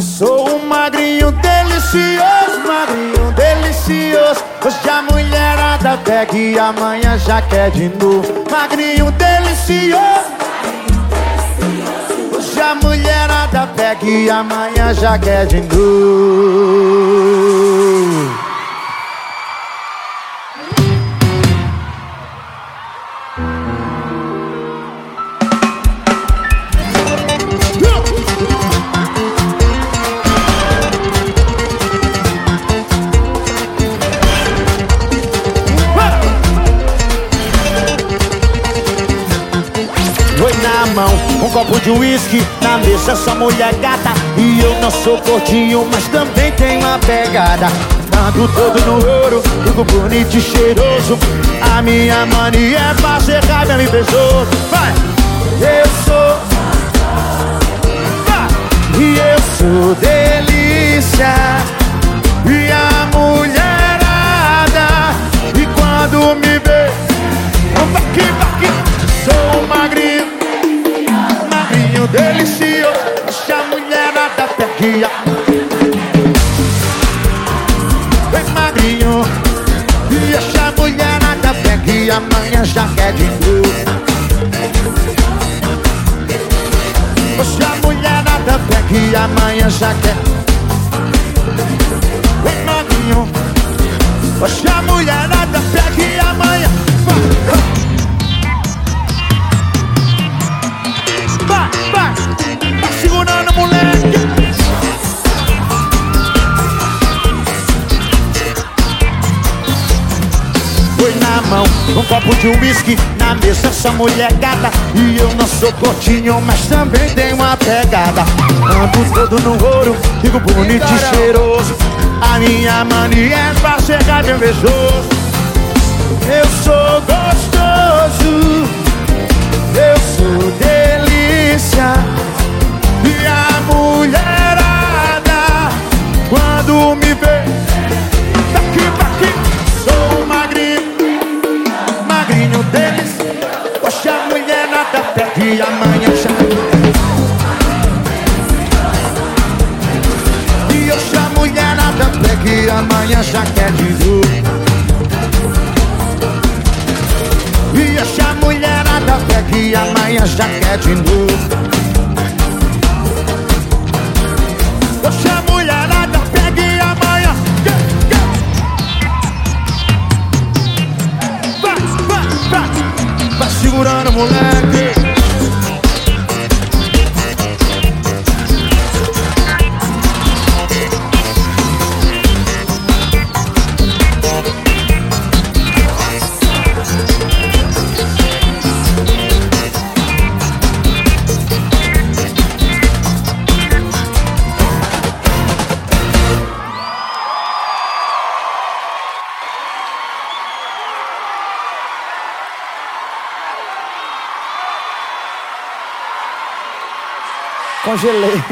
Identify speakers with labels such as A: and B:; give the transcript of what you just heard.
A: Sou um magrinho delicioso, magrinho delicioso. Hoje a mulherada pega e amanhã já quer de novo. Magrinho delicioso. Hoje a mulherada pega e amanhã já quer de novo. Copo de uísque Na mesa essa mulher gata. E eu não sou gordinho, mas também tenho uma pegada. Ando todo no ouro, fico bonito e cheiroso. A minha mania é fazer raiva me beijou Vai! Eu sou. Vai! E eu sou delícia. E a mulherada. E quando me vê Vai que, vai que Sou magrinho Magrinho delicioso Deixa a mulherada peguia Vem magrinho Deixa a mulherada peguia Amanhã já quer de novo Deixa a mulherada peguia Amanhã já quer Vem magrinho Deixa a mulherada peguia na mão, um copo de uísque Na mesa essa mulher gata. E eu não sou cortinho, mas também tenho uma pegada. Ando todo no ouro, fico bonito e cheiroso. A minha mania é pra chegar bem beijoso e amanhã já E hoje a mulherada pega e amanhã já quer de novo E hoje a mulherada pega e amanhã já quer de novo Hoje a
B: Congelei.